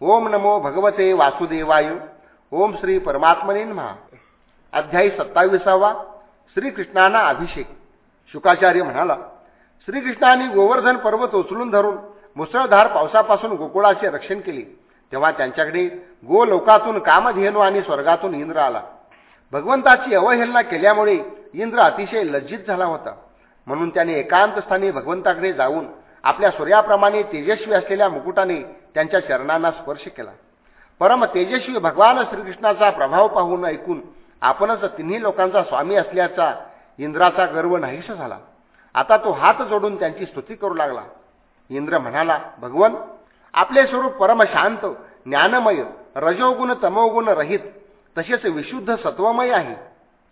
ओम नमो भगवते वासुदेवाय. ओम श्री परमात्मने महा अध्यायी सत्ताविसावा. श्रीकृष्णांना अभिषेक. शुकाचार्य म्हणाला श्रीकृष्णाने गोवर्धन पर्वत उचलून धरून मुसळधार पावसापासून गोकुळाचे रक्षण केले. तेव्हा त्यांच्याकडे गोलोकातून कामधेनू आणि स्वर्गातून इंद्र आला. भगवंताची अवहेलना केल्यामुळे इंद्र अतिशय लज्जित झाला होता. म्हणून त्याने एकांत स्थानी भगवंताकडे जाऊन आपल्या सूर्याप्रमाणे तेजस्वी असलेल्या मुकुटाने त्यांच्या चरणांना स्पर्श केला. परम तेजस्वी भगवान श्रीकृष्णाचा प्रभाव पाहून ऐकून आपणच तिन्ही लोकांचा स्वामी असल्याचा इंद्राचा गर्व नाहीसा झाला. आता तो हात जोडून त्यांची स्तुती करू लागला. इंद्र म्हणाला भगवन आपले स्वरूप परम शांत ज्ञानमय रजोगुण तमोगुण रहित तसेच विशुद्ध सत्वमय आहे.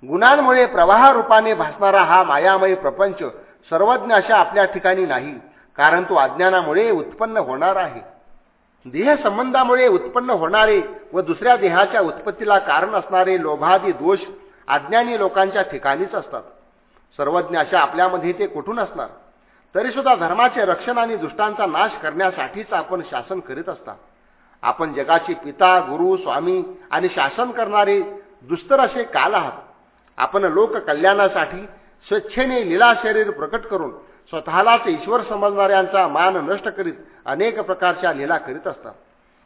गुणांमुळे प्रवाह रूपाने भासणारा हा मायामय प्रपंच सर्वज्ञ अशा आपल्या ठिकाणी नाही कारण तो अज्ञानामुळे उत्पन्न होणार आहे. देह संबंधामुळे उत्पन्न होणारे व दुसऱ्या देहाच्या उत्पत्तीला कारण असणारे लोभादी दोष अज्ञानी लोकांच्या ठिकाणीच असतात. सर्वज्ञ अशा आपल्यामध्ये ते कुठून असणार? तरी सुद्धा धर्माचे रक्षण आणि दुष्टांचा नाश करण्यासाठीच आपण शासन करीत असता. आपण जगाचे पिता गुरु स्वामी आणि शासन करणारे दुस्तर असे काल आहात. आपण लोक कल्याणासाठी स्वेच्छेने लीला शरीर प्रकट करून स्वतःलाच ईश्वर समजणाऱ्यांचा मान नष्ट करीत अनेक प्रकारच्या लीला करीत असतात.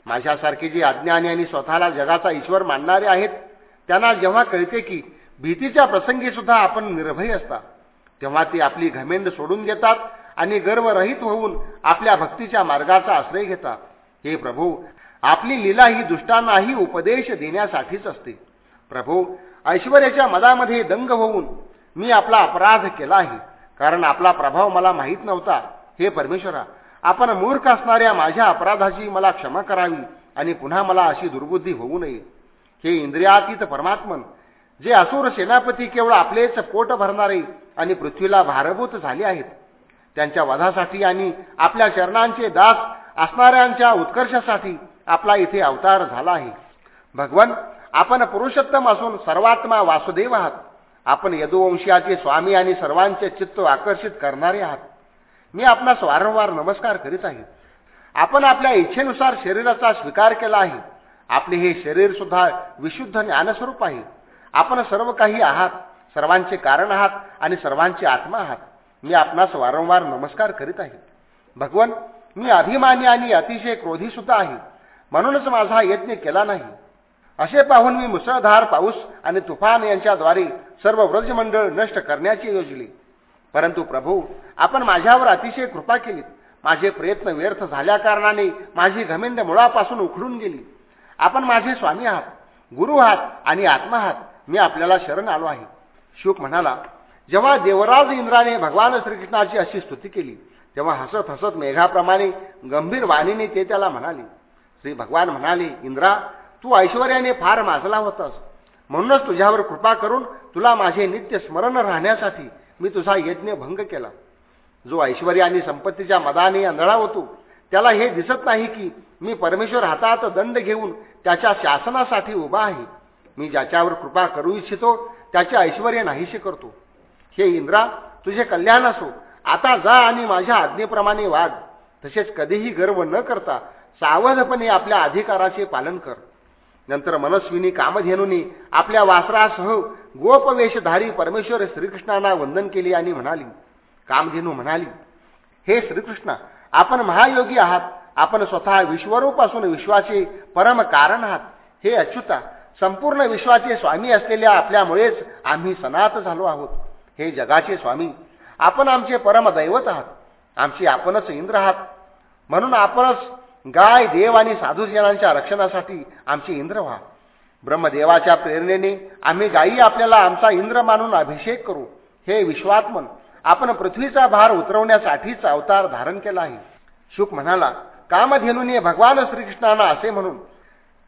माझ्यासारखे जे अज्ञानी आणि स्वतःला जगाचा ईश्वर मानणारे आहेत त्यांना जेव्हा कळते की भीतीच्या प्रसंगी सुद्धा आपण निर्भय असता तेव्हा ते आपली घमेंड सोडून देतात आणि गर्वरहित होऊन आपल्या भक्तीच्या मार्गाचा आश्रय घेतात. हे प्रभू आपली लीला ही दुष्टांनाही उपदेश देण्यासाठीच असते. प्रभू ऐश्वर्याच्या मदामध्ये दंग होऊन मी आपला अपराध केला आहे कारण आपला प्रभाव मला माहीत नव्हता. हे परमेश्वरा आपण मूर्ख असणाऱ्या माझ्या अपराधाची मला क्षमा करावी आणि पुन्हा मला अशी दुर्बुद्धी होऊ नये. हे इंद्रियातीत परमात्मन जे असुर सेनापती केवळ आपलेच पोट भरणारे आणि पृथ्वीला भारभूत झाले आहेत. त्यांच्या वधासाठी आणि आपल्या चरणांचे दास असणाऱ्यांच्या उत्कर्षासाठी आपला इथे अवतार झाला आहे. भगवन आपण पुरुषोत्तम असून सर्वात्मा वासुदेव आहात. आपण यदुवंशाचे स्वामी आणि सर्वांचे चित्त आकर्षित करणारे आहात. मी आपणास वारंवार नमस्कार करीत आहे. आपण आपल्या इच्छेनुसार शरीराचा स्वीकार केला आहे. आपले हे शरीर सुद्धा विशुद्ध ज्ञानस्वरूप आहे. आपण सर्व काही आहात सर्वांचे कारण आहात आणि सर्वांचे आत्मा आहात. मी आपणास वारंवार नमस्कार करीत आहे. भगवन मी अभिमानी आणि अतिशय क्रोधी सुद्धा आहे. म्हणूनच माझा यज्ञ केला नाही. असे पाहून मी मुसळधार पाऊस आणि तुफान यांच्याद्वारे सर्व व्रजमंडळ नष्ट करण्याची योजली. परंतु प्रभू आपण माझ्यावर अतिशय कृपा केली. माझे प्रयत्न व्यर्थ झाल्या कारणाने माझी घमेंड मुळापासून उखडून गेली. आपण माझे स्वामी आहात गुरु आहात आणि आत्मा आहात. मी आपल्याला शरण आलो आहे. शुक म्हणाला जेव्हा देवराज इंद्राने भगवान श्रीकृष्णाची अशी स्तुती केली तेव्हा हसत हसत मेघाप्रमाणे गंभीर वाणीने ते त्याला म्हणाले. श्री भगवान म्हणाले इंद्रा तू ऐश्वर्याने फार माजला होतास. म्हणूनच तुझ्यावर कृपा करून तुला माझे नित्य स्मरण राहण्यासाठी मी तुझा यज्ञ भंग केला. जो ऐश्वर्या आणि संपत्तीच्या मदाने आंधळा होतो त्याला हे दिसत नाही की मी परमेश्वर हातात दंड घेऊन त्याच्या शासनासाठी उभा आहे. मी ज्याच्यावर कृपा करू इच्छितो त्याचे ऐश्वर नाहीसे करतो. हे इंद्रा तुझे कल्याण असो. आता जा आणि माझ्या आज्ञेप्रमाणे वाग. तसेच कधीही गर्व न करता सावधपणे आपल्या अधिकाराचे पालन कर. नंतर मनस्विनी कामधेनुनी आपल्या वासरासह गोपवेशधारी परमेश्वर श्रीकृष्णांना वंदन केले आणि म्हणाली कामधेनू म्हणाली हे श्रीकृष्ण आपण महायोगी आहात. आपण स्वतः विश्वरूप असून विश्वाचे परम कारण आहात. हे अच्युता संपूर्ण विश्वाचे स्वामी असलेल्या आपल्यामुळेच आम्ही सनात झालो आहोत. हे जगाचे स्वामी आपण आमचे परम दैवत आहात. आमची आपणच इंद्र आहात. म्हणून आपणच गाय देव आणि साधूजनांच्या रक्षणासाठी आमचे इंद्र व्हा. ब्रह्मदेवाच्या प्रेरणेने आम्ही गायी आपल्याला आमचा इंद्र मानून अभिषेक करू. हे विश्वात्मन आपण पृथ्वीचा भार उतरवण्यासाठीच अवतार धारण केला आहे. शुक म्हणाला कामधेनूने भगवान श्रीकृष्णांना असे म्हणून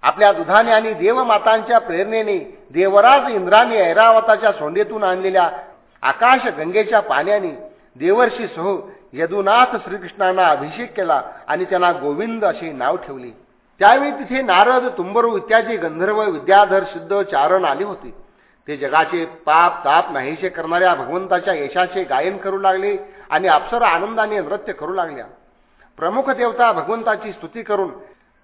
आपल्या दुधाने आणि देवमातांच्या प्रेरणेने देवराज इंद्राने ऐरावताच्या सोंडेतून आणलेल्या आकाश गंगेच्या पाण्याने देवर्षी सह यदुनाथ श्रीकृष्णांना अभिषेक केला आणि त्यांना गोविंद असे नाव ठेवले. त्यावेळी तिथे नारद तुंबरू इत्यादी गंधर्व विद्याधर सिद्ध चारण आले होते. ते जगाचे पाप ताप नाहीसे करणाऱ्या भगवंताच्या यशाचे गायन करू लागले आणि अप्सर आनंदाने नृत्य करू लागल्या. प्रमुख देवता भगवंताची स्तुती करून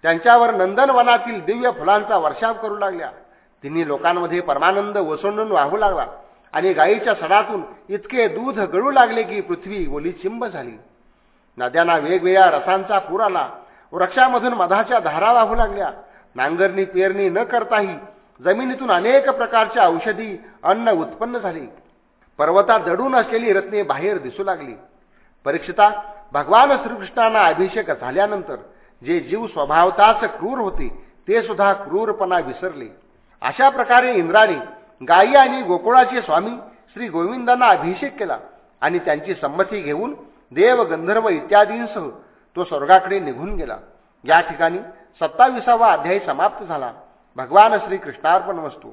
त्यांच्यावर नंदनवनातील दिव्य फुलांचा वर्षाव करू लागल्या. तिन्ही लोकांमध्ये परमानंद ओसंडून वाहू लागला. आणि गायीच्या सडातून इतके दूध गळू लागले की पृथ्वी ओलीचिंब झाली. नद्यांना वेगवेगळ्या रसांचा पूर आला. वृक्षामधून मधाच्या धारा वाहू लागल्या. नांगरणी पेरणी न करताही जमिनीतून अनेक प्रकारच्या औषधी अन्न उत्पन्न झाले. पर्वतात दडून असलेली रत्ने बाहेर दिसू लागली. परीक्षिता भगवान श्रीकृष्णांना अभिषेक झाल्यानंतर जे जीव स्वभावताच क्रूर होते ते सुद्धा क्रूरपणा विसरले. अशा प्रकारे इंद्राने गायी आणि गोकुळाचे स्वामी श्री गोविंदांना अभिषेक केला आणि त्यांची संमती घेऊन देव गंधर्व इत्यादींसह तो स्वर्गाकडे निघून गेला. या ठिकाणी सत्ताविसावा अध्यायी समाप्त झाला. भगवान श्री कृष्णार्पण वस्तू.